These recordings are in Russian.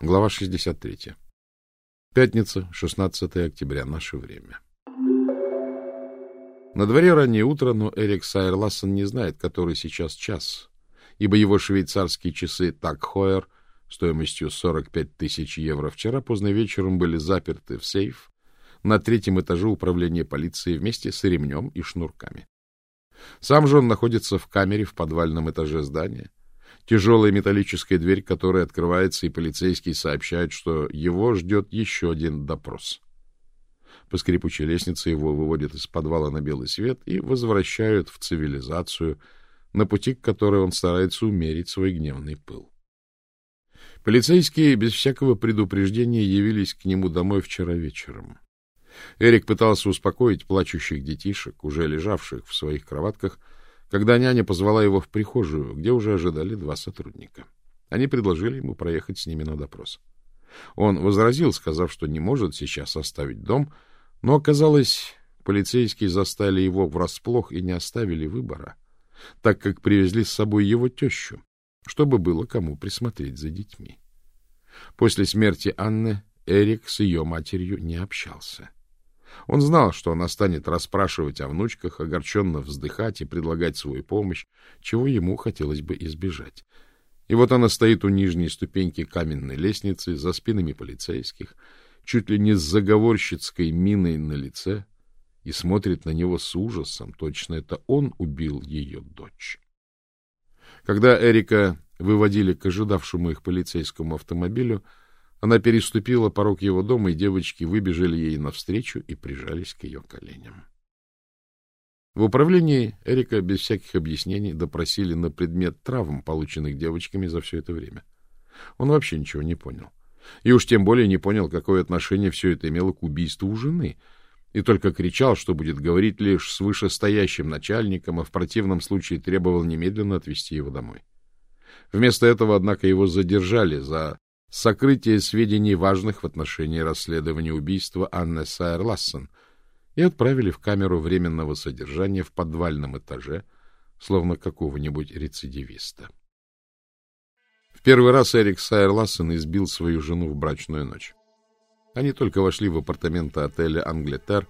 Глава 63. Пятница, 16 октября, наше время. На дворе раннее утро, но Эрик Сайер Лассен не знает, который сейчас час, ибо его швейцарские часы Так Хойер стоимостью 45 тысяч евро вчера поздно вечером были заперты в сейф на третьем этаже управления полиции вместе с ремнем и шнурками. Сам же он находится в камере в подвальном этаже здания, Тяжелая металлическая дверь, которая открывается, и полицейский сообщает, что его ждет еще один допрос. По скрипучей лестнице его выводят из подвала на белый свет и возвращают в цивилизацию, на пути к которой он старается умерить свой гневный пыл. Полицейские без всякого предупреждения явились к нему домой вчера вечером. Эрик пытался успокоить плачущих детишек, уже лежавших в своих кроватках, когда няня позвала его в прихожую, где уже ожидали два сотрудника. Они предложили ему проехать с ними на допрос. Он возразил, сказав, что не может сейчас оставить дом, но оказалось, полицейские застали его врасплох и не оставили выбора, так как привезли с собой его тещу, чтобы было кому присмотреть за детьми. После смерти Анны Эрик с ее матерью не общался. Он знал, что она станет расспрашивать о внучках, огорченно вздыхать и предлагать свою помощь, чего ему хотелось бы избежать. И вот она стоит у нижней ступеньки каменной лестницы за спинами полицейских, чуть ли не с заговорщицкой миной на лице, и смотрит на него с ужасом. Точно это он убил ее дочь. Когда Эрика выводили к ожидавшему их полицейскому автомобилю, она переступила порог его дома, и девочки выбежали ей навстречу и прижались к ее коленям. В управлении Эрика без всяких объяснений допросили на предмет травм, полученных девочками за все это время. Он вообще ничего не понял. И уж тем более не понял, какое отношение все это имело к убийству жены, и только кричал, что будет говорить лишь с вышестоящим начальником, а в противном случае требовал немедленно отвезти его домой. Вместо этого, однако, его задержали за сокрытие сведений, важных в отношении расследования убийства Анны Сайер Лассен, и отправили в камеру временного содержания в подвальном этаже, словно какого-нибудь рецидивиста. В первый раз Эрик Сайер Лассен избил свою жену в брачную ночь. Они только вошли в апартаменты отеля «Англетер»,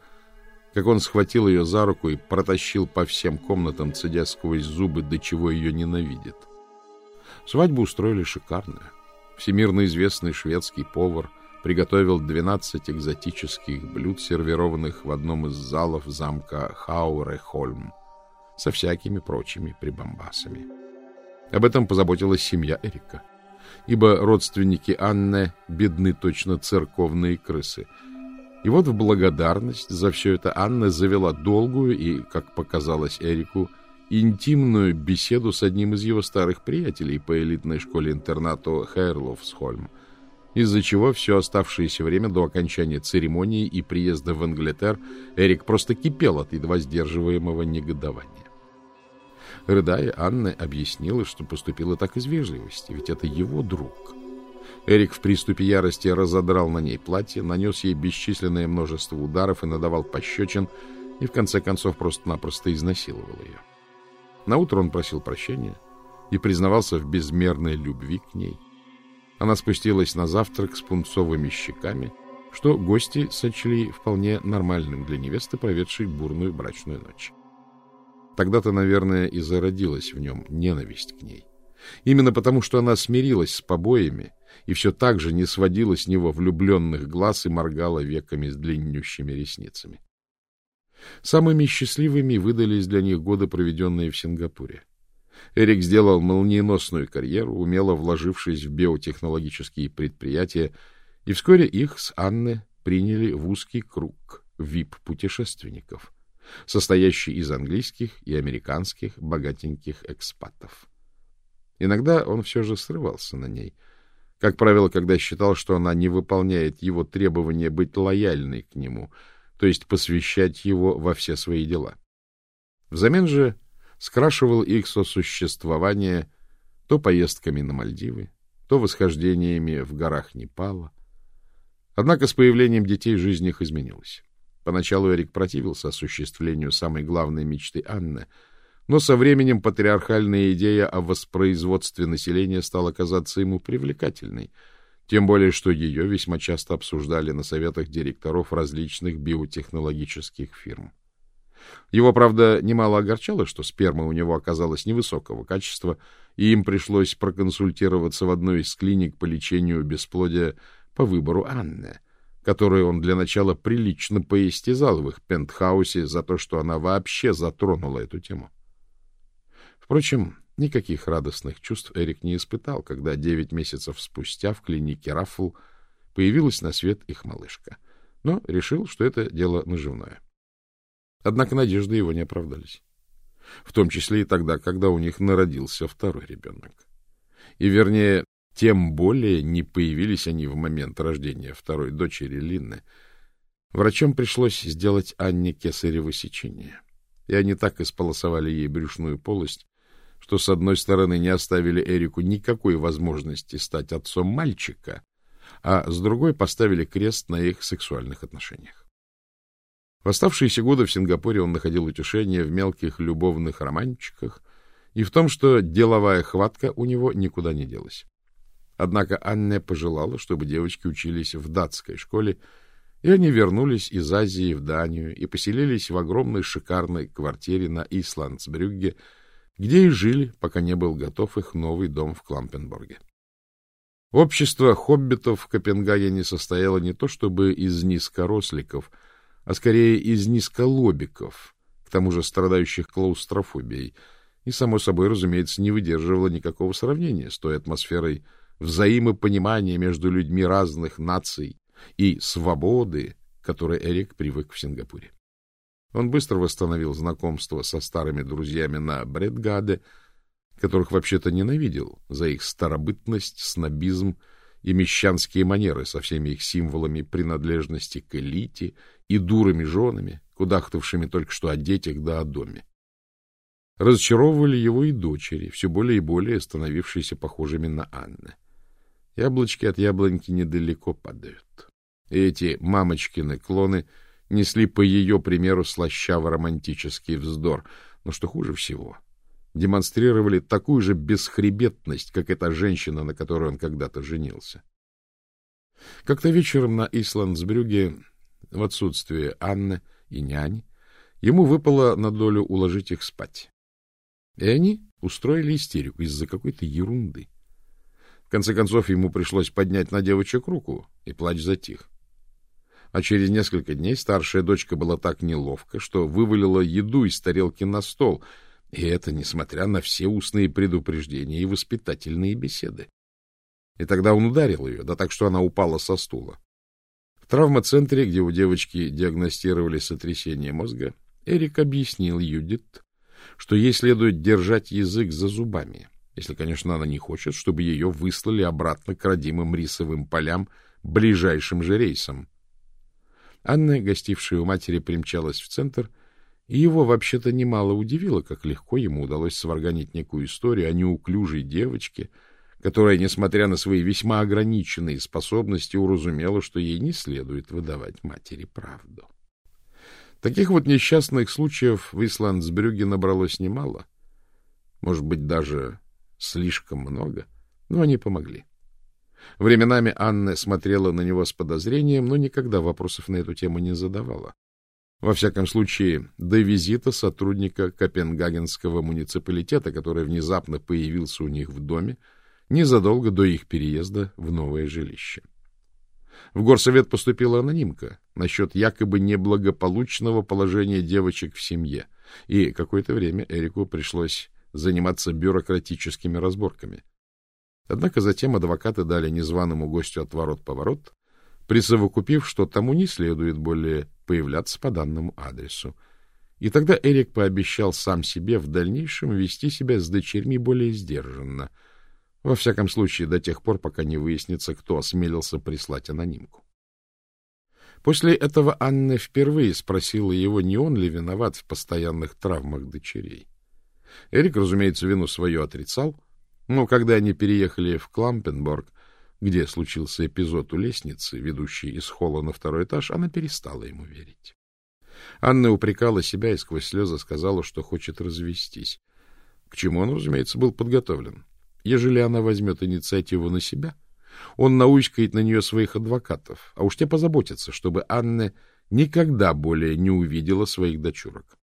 как он схватил ее за руку и протащил по всем комнатам, цедя сквозь зубы, до чего ее ненавидит. Свадьбу устроили шикарную. Всемирно известный шведский повар приготовил 12 экзотических блюд, сервированных в одном из залов замка Хаурехольм, со всякими прочими прибамбасами. Об этом позаботилась семья Эрика, ибо родственники Анны бедны точно церковные крысы. И вот в благодарность за все это Анна завела долгую и, как показалось Эрику, интимную беседу с одним из его старых приятелей по элитной школе-интернату Хейрлофсхольм, из-за чего все оставшееся время до окончания церемонии и приезда в Англетер Эрик просто кипел от едва сдерживаемого негодования. Рыдая, Анна объяснила, что поступила так из вежливости, ведь это его друг. Эрик в приступе ярости разодрал на ней платье, нанес ей бесчисленное множество ударов и надавал пощечин, и в конце концов просто-напросто изнасиловал ее. Наутро он просил прощения и признавался в безмерной любви к ней. Она спустилась на завтрак с пунцовыми щеками, что гости сочли вполне нормальным для невесты, проведшей бурную брачную ночь. Тогда-то, наверное, и зародилась в нем ненависть к ней. Именно потому, что она смирилась с побоями и все так же не сводила с него влюбленных глаз и моргала веками с длиннющими ресницами. Самыми счастливыми выдались для них годы, проведенные в Сингапуре. Эрик сделал молниеносную карьеру, умело вложившись в биотехнологические предприятия, и вскоре их с Анны приняли в узкий круг вип-путешественников, состоящий из английских и американских богатеньких экспатов. Иногда он все же срывался на ней, как правило, когда считал, что она не выполняет его требования быть лояльной к нему — то есть посвящать его во все свои дела. Взамен же скрашивал их сосуществование то поездками на Мальдивы, то восхождениями в горах Непала. Однако с появлением детей жизнь их изменилась. Поначалу Эрик противился осуществлению самой главной мечты Анны, но со временем патриархальная идея о воспроизводстве населения стала казаться ему привлекательной — Тем более, что ее весьма часто обсуждали на советах директоров различных биотехнологических фирм. Его, правда, немало огорчало, что сперма у него оказалась невысокого качества, и им пришлось проконсультироваться в одной из клиник по лечению бесплодия по выбору Анны, которую он для начала прилично поистязал в их пентхаусе за то, что она вообще затронула эту тему. Впрочем, никаких радостных чувств Эрик не испытал, когда девять месяцев спустя в клинике Раффл появилась на свет их малышка, но решил, что это дело наживное. Однако надежды его не оправдались. В том числе и тогда, когда у них народился второй ребенок. И, вернее, тем более не появились они в момент рождения второй дочери Линны. Врачам пришлось сделать Анне кесарево сечение. И они так исполосовали ей брюшную полость, что, с одной стороны, не оставили Эрику никакой возможности стать отцом мальчика, а с другой поставили крест на их сексуальных отношениях. В оставшиеся годы в Сингапуре он находил утешение в мелких любовных романчиках и в том, что деловая хватка у него никуда не делась. Однако Анне пожелала, чтобы девочки учились в датской школе, и они вернулись из Азии в Данию и поселились в огромной шикарной квартире на Исландсбрюгге, где и жили, пока не был готов их новый дом в Клампенборге. Общество хоббитов в Копенгагене состояло не то чтобы из низкоросликов — а скорее из низколобиков, к тому же страдающих клаустрофобией, и, само собой, разумеется, не выдерживала никакого сравнения с той атмосферой взаимопонимания между людьми разных наций и свободы, которой Эрик привык в Сингапуре. Он быстро восстановил знакомство со старыми друзьями на Бредгаде, которых вообще-то ненавидел за их старобытность, снобизм и мещанские манеры со всеми их символами принадлежности к элите и дурыми женами, кудахтавшими только что о детях да о доме. Разочаровывали его и дочери, все более и более становившиеся похожими на Анны. Яблочки от яблоньки недалеко падают. И эти мамочкины клоны несли по ее примеру слащаво-романтический вздор, но что хуже всего — демонстрировали такую же бесхребетность, как эта женщина, на которой он когда-то женился. Как-то вечером на Исландсбрюге, в отсутствие Анны и няни, ему выпало на долю уложить их спать. И они устроили истерику из-за какой-то ерунды. В конце концов, ему пришлось поднять на девочек руку, и плач затих. А через несколько дней старшая дочка была так неловко, что вывалила еду из тарелки на стол — и это несмотря на все устные предупреждения и воспитательные беседы. И тогда он ударил ее, да так, что она упала со стула. В травмоцентре, где у девочки диагностировали сотрясение мозга, Эрик объяснил Юдит, что ей следует держать язык за зубами, если, конечно, она не хочет, чтобы ее выслали обратно к родимым рисовым полям ближайшим же рейсом. Анна, гостившая у матери, примчалась в центр и его вообще-то немало удивило, как легко ему удалось сварганить некую историю о неуклюжей девочке, которая, несмотря на свои весьма ограниченные способности, уразумела, что ей не следует выдавать матери правду. Таких вот несчастных случаев в Исландсбрюге набралось немало, может быть, даже слишком много, но они помогли. Временами Анна смотрела на него с подозрением, но никогда вопросов на эту тему не задавала. Во всяком случае, до визита сотрудника Копенгагенского муниципалитета, который внезапно появился у них в доме, незадолго до их переезда в новое жилище. В горсовет поступила анонимка насчет якобы неблагополучного положения девочек в семье, и какое-то время Эрику пришлось заниматься бюрократическими разборками. Однако затем адвокаты дали незваному гостю отворот-поворот, присовокупив, что тому не следует более появляться по данному адресу. И тогда Эрик пообещал сам себе в дальнейшем вести себя с дочерьми более сдержанно, во всяком случае до тех пор, пока не выяснится, кто осмелился прислать анонимку. После этого Анна впервые спросила его, не он ли виноват в постоянных травмах дочерей. Эрик, разумеется, вину свою отрицал, но когда они переехали в Клампенборг, где случился эпизод у лестницы, ведущей из холла на второй этаж, она перестала ему верить. Анна упрекала себя и сквозь слезы сказала, что хочет развестись. К чему он, разумеется, был подготовлен. Ежели она возьмет инициативу на себя, Он науськает на нее своих адвокатов, а уж те позаботятся, чтобы Анна никогда более не увидела своих дочурок.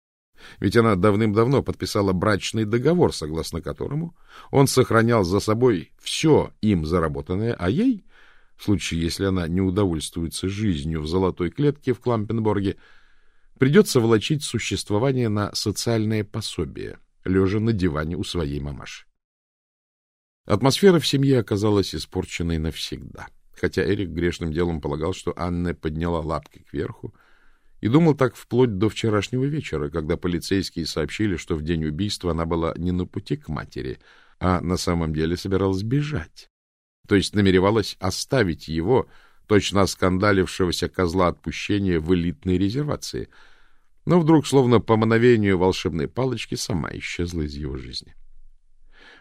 Ведь она давным-давно подписала брачный договор, согласно которому он сохранял за собой все им заработанное, а ей, в случае, если она не удовольствуется жизнью в золотой клетке в Клампенборге, придется волочить существование на социальное пособие, лежа на диване у своей мамаши. Атмосфера в семье оказалась испорченной навсегда, хотя Эрик грешным делом полагал, что Анна подняла лапки кверху, и думал так вплоть до вчерашнего вечера, когда полицейские сообщили, что в день убийства она была не на пути к матери, а на самом деле собиралась бежать. То есть намеревалась оставить его, точно оскандалившегося козла отпущения в элитной резервации. Но вдруг, словно по мановению волшебной палочки, сама исчезла из его жизни.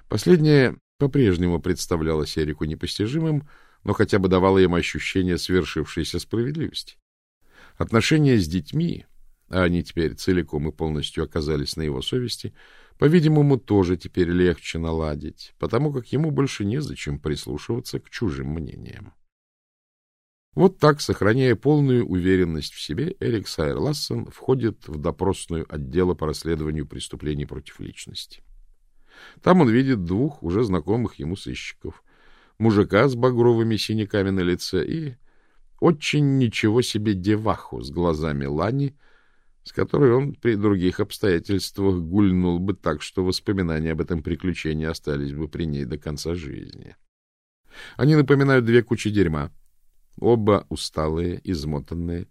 Последнее по-прежнему представлялось Эрику непостижимым, но хотя бы давало ему ощущение свершившейся справедливости. Отношения с детьми, а они теперь целиком и полностью оказались на его совести, по-видимому, тоже теперь легче наладить, потому как ему больше незачем прислушиваться к чужим мнениям. Вот так, сохраняя полную уверенность в себе, Эрик Сайер Лассен входит в допросную отдела по расследованию преступлений против личности. Там он видит двух уже знакомых ему сыщиков, мужика с багровыми синяками на лице и очень ничего себе деваху с глазами Лани, с которой он при других обстоятельствах гульнул бы так, что воспоминания об этом приключении остались бы при ней до конца жизни. Они напоминают две кучи дерьма. Оба усталые, измотанные,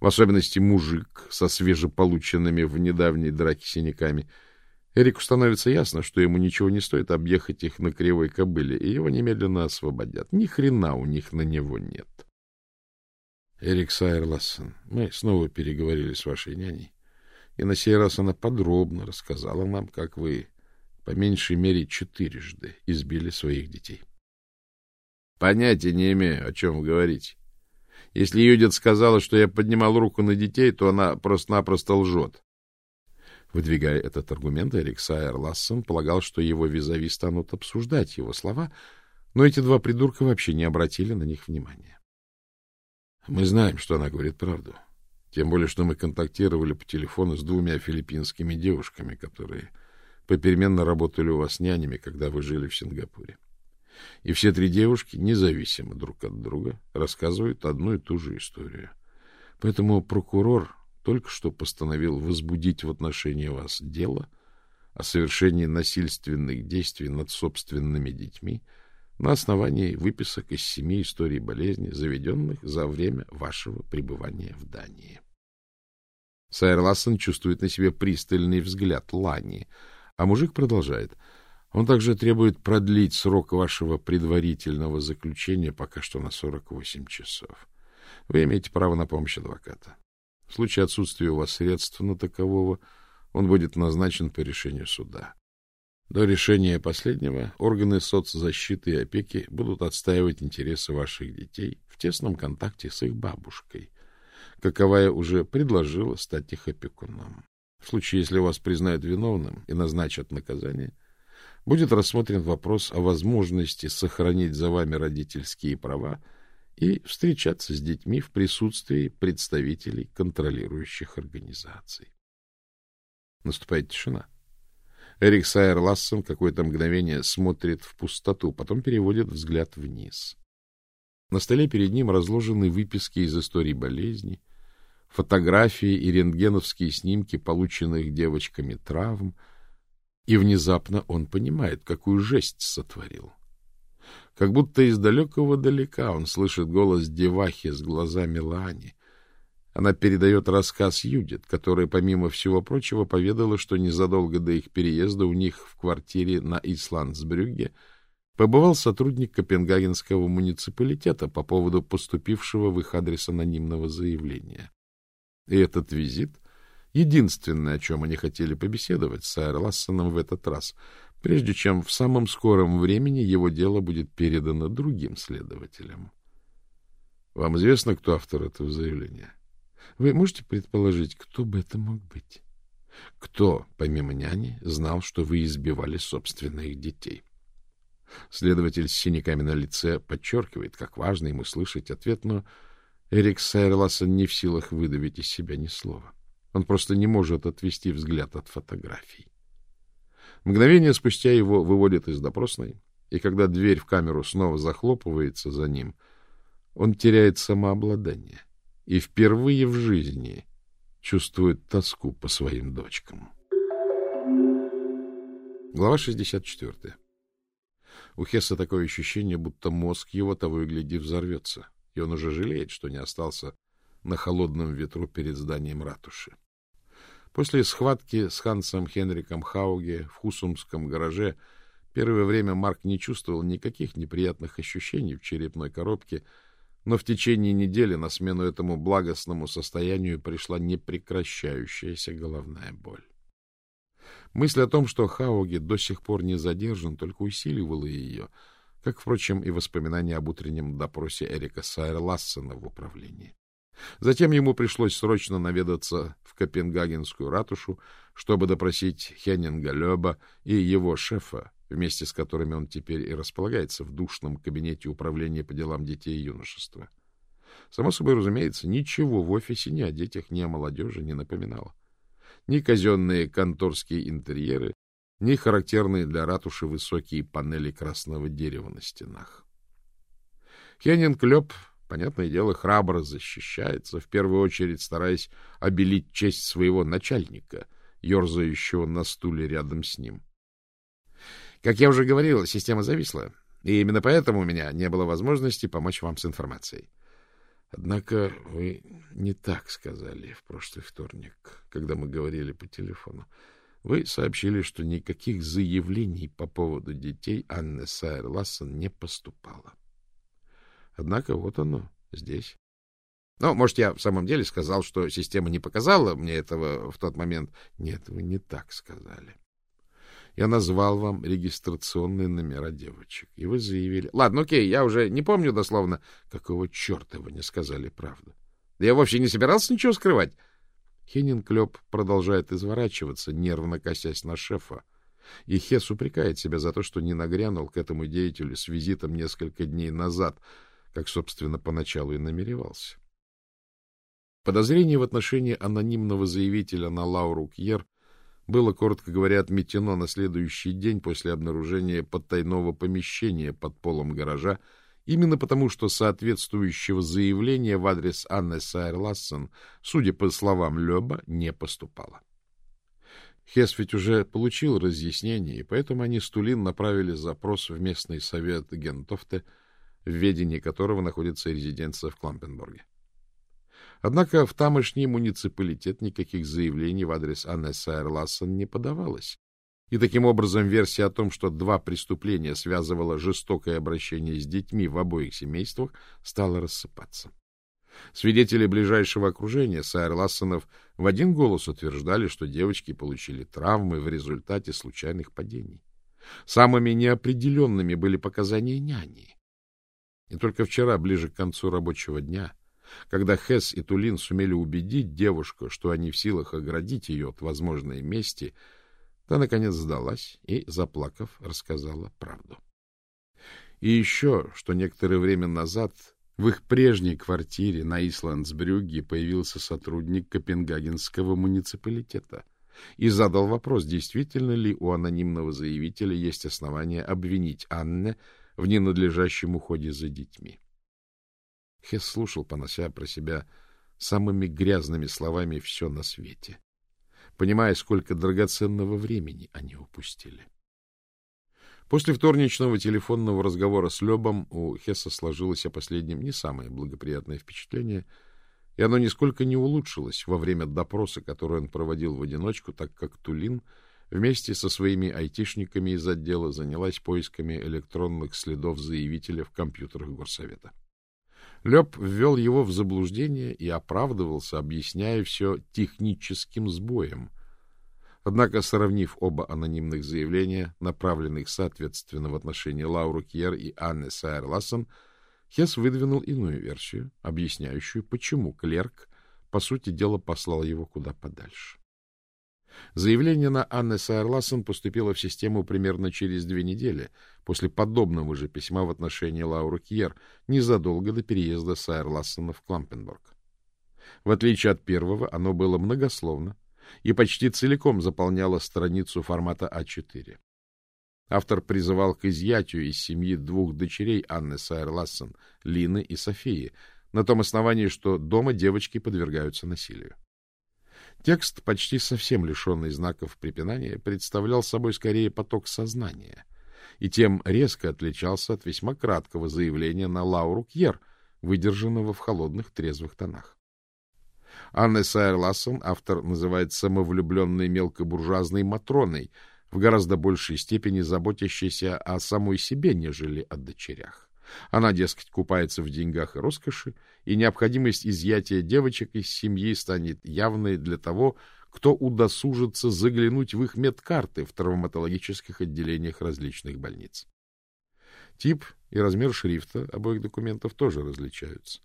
в особенности мужик со свежеполученными в недавней драке синяками. Эрику становится ясно, что ему ничего не стоит объехать их на кривой кобыле, и его немедленно освободят. Ни хрена у них на него нет. — Эрик Сайерлассон, мы снова переговорили с вашей няней, и на сей раз она подробно рассказала нам, как вы по меньшей мере четырежды избили своих детей. Понятия не имею, о чем вы говорите. Если Юдит сказала, что я поднимал руку на детей, то она просто-напросто лжет. Выдвигая этот аргумент, Эрик Сайер Лассон полагал, что его визави станут обсуждать его слова, но эти два придурка вообще не обратили на них внимания. Мы знаем, что она говорит правду. Тем более, что мы контактировали по телефону с двумя филиппинскими девушками, которые попеременно работали у вас нянями, когда вы жили в Сингапуре. И все три девушки, независимо друг от друга, рассказывают одну и ту же историю. Поэтому прокурор только что постановил возбудить в отношении вас дело о совершении насильственных действий над собственными детьми — на основании выписок из семи историй болезни, заведенных за время вашего пребывания в Дании. Сайр Лассен чувствует на себе пристальный взгляд Лани, а мужик продолжает. Он также требует продлить срок вашего предварительного заключения пока что на 48 часов. Вы имеете право на помощь адвоката. В случае отсутствия у вас средств на такового, он будет назначен по решению суда. До решения последнего органы соцзащиты и опеки будут отстаивать интересы ваших детей в тесном контакте с их бабушкой, каковая уже предложила стать их опекуном. В случае, если вас признают виновным и назначат наказание, будет рассмотрен вопрос о возможности сохранить за вами родительские права и встречаться с детьми в присутствии представителей контролирующих организаций. Наступает тишина. Эрик Сайер Лассен какое-то мгновение смотрит в пустоту, потом переводит взгляд вниз. На столе перед ним разложены выписки из истории болезни, фотографии и рентгеновские снимки полученных девочками травм, и внезапно он понимает, какую жесть сотворил. Как будто из далекого далека он слышит голос девахи с глазами Лани, она передает рассказ Юдит, которая, помимо всего прочего, поведала, что незадолго до их переезда у них в квартире на Исландсбрюгге побывал сотрудник Копенгагенского муниципалитета по поводу поступившего в их адрес анонимного заявления. И этот визит — единственное, о чем они хотели побеседовать с Айр Лассеном в этот раз, прежде чем в самом скором времени его дело будет передано другим следователям. Вам известно, кто автор этого заявления? Вы можете предположить, кто бы это мог быть? Кто, помимо няни, знал, что вы избивали собственных детей? Следователь с синяками на лице подчеркивает, как важно ему слышать ответ, но Эрик Сайрласон не в силах выдавить из себя ни слова. Он просто не может отвести взгляд от фотографий. Мгновение спустя его выводят из допросной, и когда дверь в камеру снова захлопывается за ним, он теряет самообладание и впервые в жизни чувствует тоску по своим дочкам. Глава 64. У Хесса такое ощущение, будто мозг его того и гляди взорвется, и он уже жалеет, что не остался на холодном ветру перед зданием ратуши. После схватки с Хансом Хенриком Хауге в Хусумском гараже первое время Марк не чувствовал никаких неприятных ощущений в черепной коробке, но в течение недели на смену этому благостному состоянию пришла непрекращающаяся головная боль. Мысль о том, что Хауги до сих пор не задержан, только усиливала ее, как, впрочем, и воспоминания об утреннем допросе Эрика Сайер Лассена в управлении. Затем ему пришлось срочно наведаться в Копенгагенскую ратушу, чтобы допросить Хеннинга Лёба и его шефа, вместе с которыми он теперь и располагается в душном кабинете управления по делам детей и юношества. Само собой разумеется, ничего в офисе ни о детях, ни о молодежи не напоминало. Ни казенные конторские интерьеры, ни характерные для ратуши высокие панели красного дерева на стенах. Хеннинг Лёб понятное дело, храбро защищается, в первую очередь стараясь обелить честь своего начальника, ерзающего на стуле рядом с ним. Как я уже говорил, система зависла, и именно поэтому у меня не было возможности помочь вам с информацией. Однако вы не так сказали в прошлый вторник, когда мы говорили по телефону. Вы сообщили, что никаких заявлений по поводу детей Анны Сайер Лассен не поступало. Однако вот оно, здесь. Ну, может, я в самом деле сказал, что система не показала мне этого в тот момент. Нет, вы не так сказали. Я назвал вам регистрационные номера девочек, и вы заявили... Ладно, окей, я уже не помню дословно, какого черта вы не сказали правду. Я вовсе не собирался ничего скрывать. Хеннин Клёп продолжает изворачиваться, нервно косясь на шефа. И Хес упрекает себя за то, что не нагрянул к этому деятелю с визитом несколько дней назад — как, собственно, поначалу и намеревался. Подозрение в отношении анонимного заявителя на Лауру Кьер было, коротко говоря, отметено на следующий день после обнаружения подтайного помещения под полом гаража, именно потому, что соответствующего заявления в адрес Анны Сайер-Лассен, судя по словам Лёба, не поступало. Хес ведь уже получил разъяснение, и поэтому они с Тулин направили запрос в местный совет Гентофте, в ведении которого находится резиденция в Клампенбурге. Однако в тамошний муниципалитет никаких заявлений в адрес Анны Сайер-Лассен не подавалось, и таким образом версия о том, что два преступления связывало жестокое обращение с детьми в обоих семействах, стала рассыпаться. Свидетели ближайшего окружения Сайер Лассенов в один голос утверждали, что девочки получили травмы в результате случайных падений. Самыми неопределенными были показания няни. И только вчера, ближе к концу рабочего дня, когда Хесс и Тулин сумели убедить девушку, что они в силах оградить ее от возможной мести, та, наконец, сдалась и, заплакав, рассказала правду. И еще, что некоторое время назад в их прежней квартире на Исландсбрюге появился сотрудник Копенгагенского муниципалитета и задал вопрос, действительно ли у анонимного заявителя есть основания обвинить Анне в ненадлежащем уходе за детьми. Хесс слушал, понося про себя самыми грязными словами все на свете, понимая, сколько драгоценного времени они упустили. После вторничного телефонного разговора с Лебом у Хесса сложилось о последнем не самое благоприятное впечатление, и оно нисколько не улучшилось во время допроса, который он проводил в одиночку, так как Тулин — вместе со своими айтишниками из отдела занялась поисками электронных следов заявителя в компьютерах горсовета. Лёб ввел его в заблуждение и оправдывался, объясняя все техническим сбоем. Однако, сравнив оба анонимных заявления, направленных соответственно в отношении Лауру Кьер и Анны Сайер Лассен, Хесс выдвинул иную версию, объясняющую, почему клерк, по сути дела, послал его куда подальше. Заявление на Анне Сайерлассен поступило в систему примерно через две недели после подобного же письма в отношении Лауры Кьер, незадолго до переезда Сайерлассена в Клампенбург. В отличие от первого, оно было многословно и почти целиком заполняло страницу формата А4. Автор призывал к изъятию из семьи двух дочерей Анны Сайерлассен, Лины и Софии, на том основании, что дома девочки подвергаются насилию. Текст, почти совсем лишенный знаков препинания, представлял собой скорее поток сознания и тем резко отличался от весьма краткого заявления на Лауру Кьер, выдержанного в холодных трезвых тонах. Анны Сайер Лассен автор называет самовлюбленной мелкобуржуазной Матроной, в гораздо большей степени заботящейся о самой себе, нежели о дочерях. Она, дескать, купается в деньгах и роскоши, и необходимость изъятия девочек из семьи станет явной для того, кто удосужится заглянуть в их медкарты в травматологических отделениях различных больниц. Тип и размер шрифта обоих документов тоже различаются.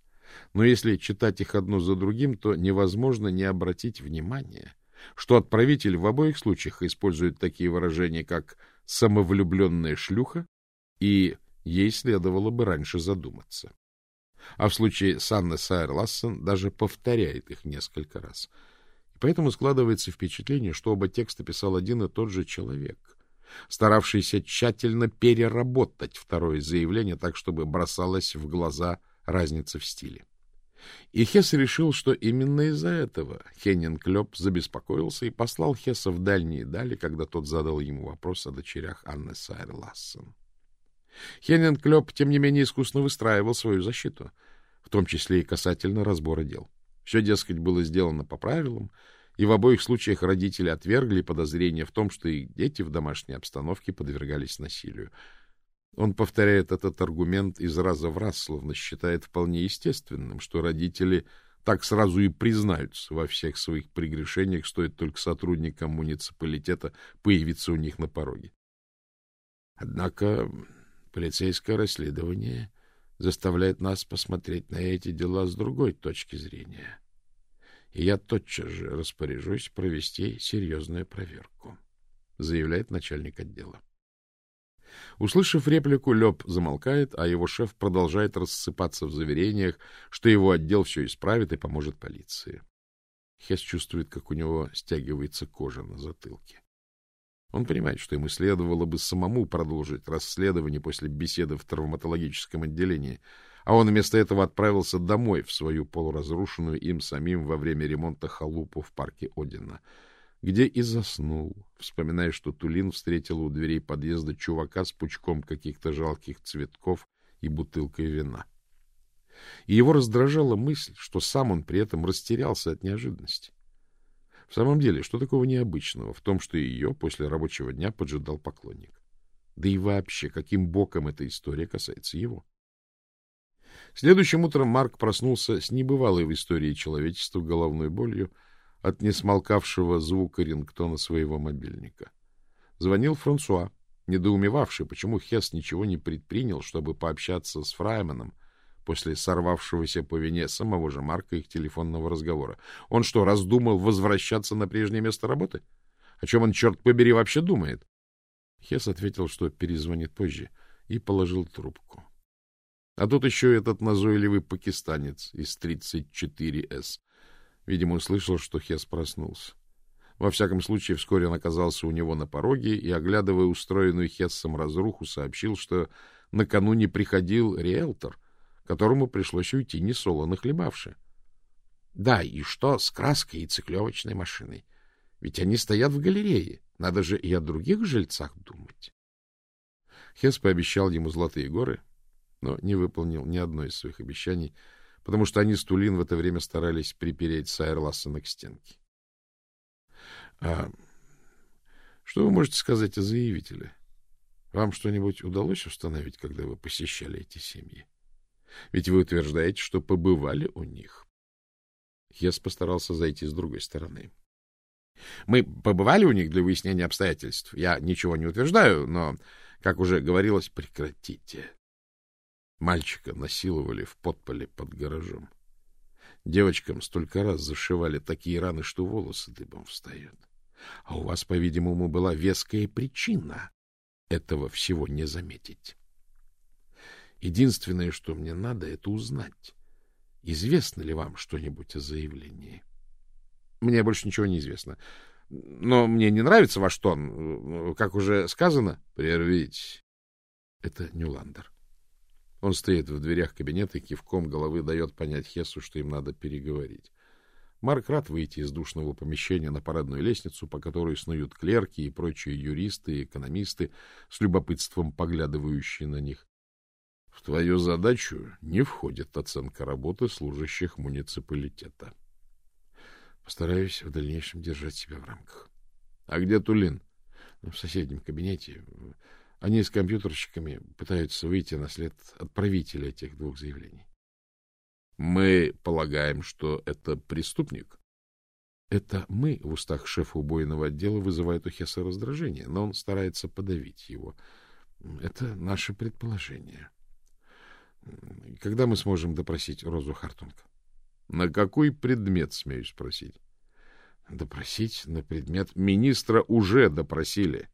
Но если читать их одно за другим, то невозможно не обратить внимания, что отправитель в обоих случаях использует такие выражения, как «самовлюбленная шлюха» и ей следовало бы раньше задуматься. А в случае с Анной Сайер Лассен даже повторяет их несколько раз. И поэтому складывается впечатление, что оба текста писал один и тот же человек, старавшийся тщательно переработать второе заявление так, чтобы бросалась в глаза разница в стиле. И Хесс решил, что именно из-за этого Хеннинг Лёб забеспокоился и послал Хесса в дальние дали, когда тот задал ему вопрос о дочерях Анны Сайер Лассен. Хеннинг Клёп, тем не менее, искусно выстраивал свою защиту, в том числе и касательно разбора дел. Все, дескать, было сделано по правилам, и в обоих случаях родители отвергли подозрение в том, что их дети в домашней обстановке подвергались насилию. Он повторяет этот аргумент из раза в раз, словно считает вполне естественным, что родители так сразу и признаются во всех своих прегрешениях, стоит только сотрудникам муниципалитета появиться у них на пороге. Однако Полицейское расследование заставляет нас посмотреть на эти дела с другой точки зрения. И я тотчас же распоряжусь провести серьезную проверку, заявляет начальник отдела. Услышав реплику, Лёб замолкает, а его шеф продолжает рассыпаться в заверениях, что его отдел все исправит и поможет полиции. Хес чувствует, как у него стягивается кожа на затылке. Он понимает, что ему следовало бы самому продолжить расследование после беседы в травматологическом отделении, а он вместо этого отправился домой в свою полуразрушенную им самим во время ремонта халупу в парке Одина, где и заснул, вспоминая, что Тулин встретил у дверей подъезда чувака с пучком каких-то жалких цветков и бутылкой вина. И его раздражала мысль, что сам он при этом растерялся от неожиданности. В самом деле, что такого необычного в том, что ее после рабочего дня поджидал поклонник? Да и вообще, каким боком эта история касается его? Следующим утром Марк проснулся с небывалой в истории человечества головной болью от несмолкавшего звука рингтона своего мобильника. Звонил Франсуа, недоумевавший, почему Хесс ничего не предпринял, чтобы пообщаться с Фрайменом после сорвавшегося по вине самого же Марка их телефонного разговора. Он что, раздумал возвращаться на прежнее место работы? О чем он, черт побери, вообще думает? Хес ответил, что перезвонит позже, и положил трубку. А тут еще этот назойливый пакистанец из 34С. Видимо, услышал, что Хес проснулся. Во всяком случае, вскоре он оказался у него на пороге и, оглядывая устроенную Хессом разруху, сообщил, что накануне приходил риэлтор которому пришлось уйти несолоно хлебавши. Да, и что с краской и циклевочной машиной? Ведь они стоят в галерее. Надо же и о других жильцах думать. Хес пообещал ему золотые горы, но не выполнил ни одно из своих обещаний, потому что они с Тулин в это время старались припереть Сайер Лассена к стенке. — А что вы можете сказать о заявителе? Вам что-нибудь удалось установить, когда вы посещали эти семьи? Ведь вы утверждаете, что побывали у них. Хес постарался зайти с другой стороны. Мы побывали у них для выяснения обстоятельств. Я ничего не утверждаю, но, как уже говорилось, прекратите. Мальчика насиловали в подполе под гаражом. Девочкам столько раз зашивали такие раны, что волосы дыбом встают. А у вас, по-видимому, была веская причина этого всего не заметить. Единственное, что мне надо, это узнать, известно ли вам что-нибудь о заявлении. Мне больше ничего не известно. Но мне не нравится ваш тон. Как уже сказано, прервите. Это Нюландер. Он стоит в дверях кабинета и кивком головы дает понять Хессу, что им надо переговорить. Марк рад выйти из душного помещения на парадную лестницу, по которой снуют клерки и прочие юристы и экономисты, с любопытством поглядывающие на них. В твою задачу не входит оценка работы служащих муниципалитета. Постараюсь в дальнейшем держать себя в рамках. А где Тулин? В соседнем кабинете. Они с компьютерщиками пытаются выйти на след отправителя этих двух заявлений. Мы полагаем, что это преступник. Это мы в устах шефа убойного отдела вызывает у Хесса раздражение, но он старается подавить его. Это наше предположение. Когда мы сможем допросить Розу Хартунг? На какой предмет, смею спросить? Допросить на предмет министра уже допросили.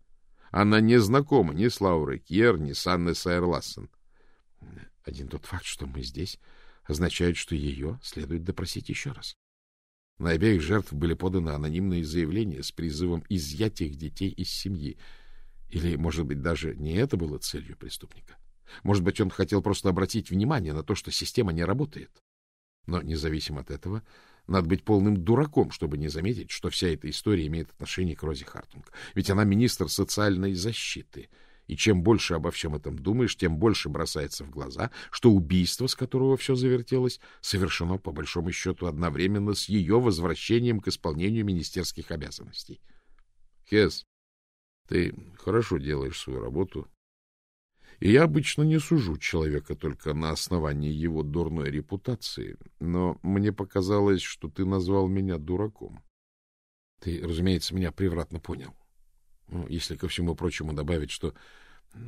Она не знакома ни с Лаурой Кьер, ни с Анной Сайерлассен. Один тот факт, что мы здесь, означает, что ее следует допросить еще раз. На обеих жертв были поданы анонимные заявления с призывом изъять их детей из семьи. Или, может быть, даже не это было целью преступника. Может быть, он хотел просто обратить внимание на то, что система не работает. Но, независимо от этого, надо быть полным дураком, чтобы не заметить, что вся эта история имеет отношение к Розе Хартунг. Ведь она министр социальной защиты — и чем больше обо всем этом думаешь, тем больше бросается в глаза, что убийство, с которого все завертелось, совершено, по большому счету, одновременно с ее возвращением к исполнению министерских обязанностей. Хес, ты хорошо делаешь свою работу, и я обычно не сужу человека только на основании его дурной репутации, но мне показалось, что ты назвал меня дураком. Ты, разумеется, меня превратно понял. Ну, если ко всему прочему добавить, что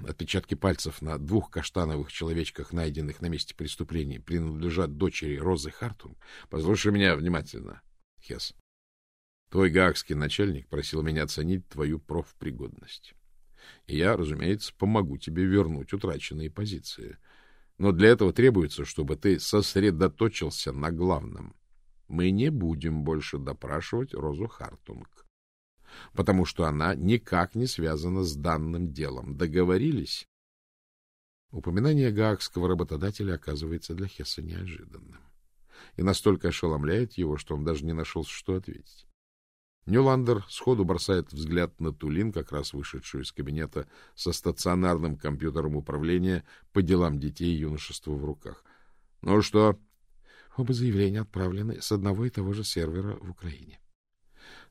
отпечатки пальцев на двух каштановых человечках, найденных на месте преступления, принадлежат дочери Розы Хартунг, послушай меня внимательно, Хес. Твой гаагский начальник просил меня оценить твою профпригодность. И я, разумеется, помогу тебе вернуть утраченные позиции. Но для этого требуется, чтобы ты сосредоточился на главном. Мы не будем больше допрашивать Розу Хартунг потому что она никак не связана с данным делом. Договорились? Упоминание гаагского работодателя оказывается для Хесса неожиданным и настолько ошеломляет его, что он даже не нашел, что ответить. Нюландер сходу бросает взгляд на Тулин, как раз вышедшую из кабинета со стационарным компьютером управления по делам детей и юношества в руках. — Ну что? — Оба заявления отправлены с одного и того же сервера в Украине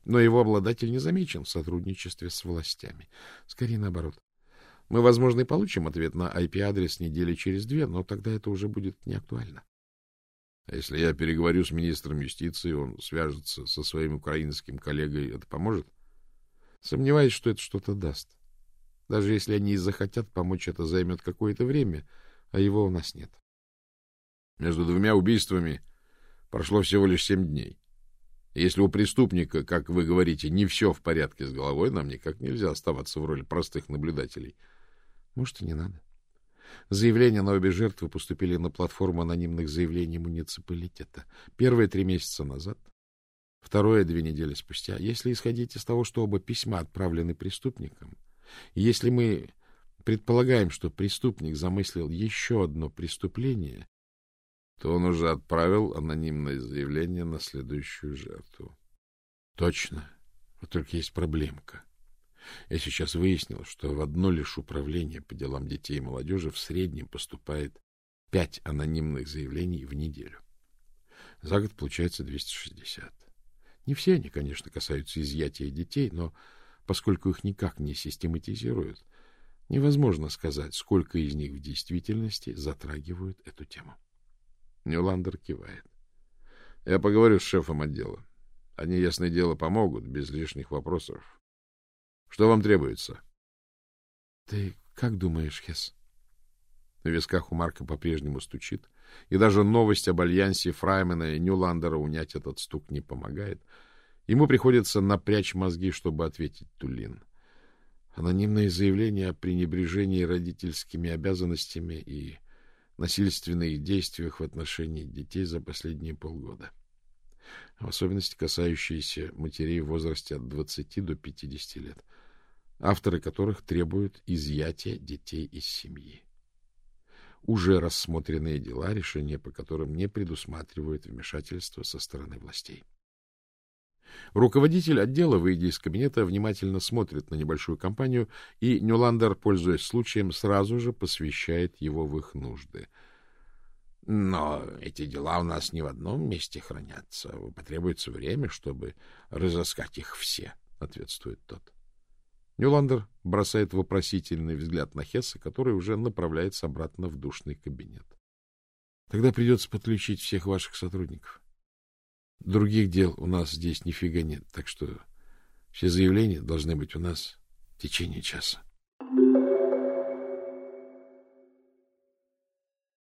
но его обладатель не замечен в сотрудничестве с властями. Скорее наоборот. Мы, возможно, и получим ответ на IP-адрес недели через две, но тогда это уже будет не актуально. Если я переговорю с министром юстиции, он свяжется со своим украинским коллегой, это поможет? Сомневаюсь, что это что-то даст. Даже если они и захотят помочь, это займет какое-то время, а его у нас нет. Между двумя убийствами прошло всего лишь семь дней. Если у преступника, как вы говорите, не все в порядке с головой, нам никак нельзя оставаться в роли простых наблюдателей. Может, и не надо. Заявления на обе жертвы поступили на платформу анонимных заявлений муниципалитета. Первое три месяца назад, второе две недели спустя. Если исходить из того, что оба письма отправлены преступникам, если мы предполагаем, что преступник замыслил еще одно преступление, то он уже отправил анонимное заявление на следующую жертву. Точно. Вот только есть проблемка. Я сейчас выяснил, что в одно лишь управление по делам детей и молодежи в среднем поступает пять анонимных заявлений в неделю. За год получается 260. Не все они, конечно, касаются изъятия детей, но поскольку их никак не систематизируют, невозможно сказать, сколько из них в действительности затрагивают эту тему. Нюландер кивает. Я поговорю с шефом отдела. Они, ясное дело, помогут, без лишних вопросов. Что вам требуется? Ты как думаешь, Хес? В висках у Марка по-прежнему стучит, и даже новость об альянсе Фраймена и Нюландера унять этот стук не помогает. Ему приходится напрячь мозги, чтобы ответить Тулин. Анонимные заявления о пренебрежении родительскими обязанностями и насильственных действиях в отношении детей за последние полгода. В особенности касающиеся матерей в возрасте от 20 до 50 лет, авторы которых требуют изъятия детей из семьи. Уже рассмотренные дела, решения по которым не предусматривают вмешательство со стороны властей. Руководитель отдела, выйдя из кабинета, внимательно смотрит на небольшую компанию, и Нюландер, пользуясь случаем, сразу же посвящает его в их нужды. — Но эти дела у нас не в одном месте хранятся. Потребуется время, чтобы разыскать их все, — ответствует тот. Нюландер бросает вопросительный взгляд на Хесса, который уже направляется обратно в душный кабинет. — Тогда придется подключить всех ваших сотрудников. Других дел у нас здесь нифига нет, так что все заявления должны быть у нас в течение часа.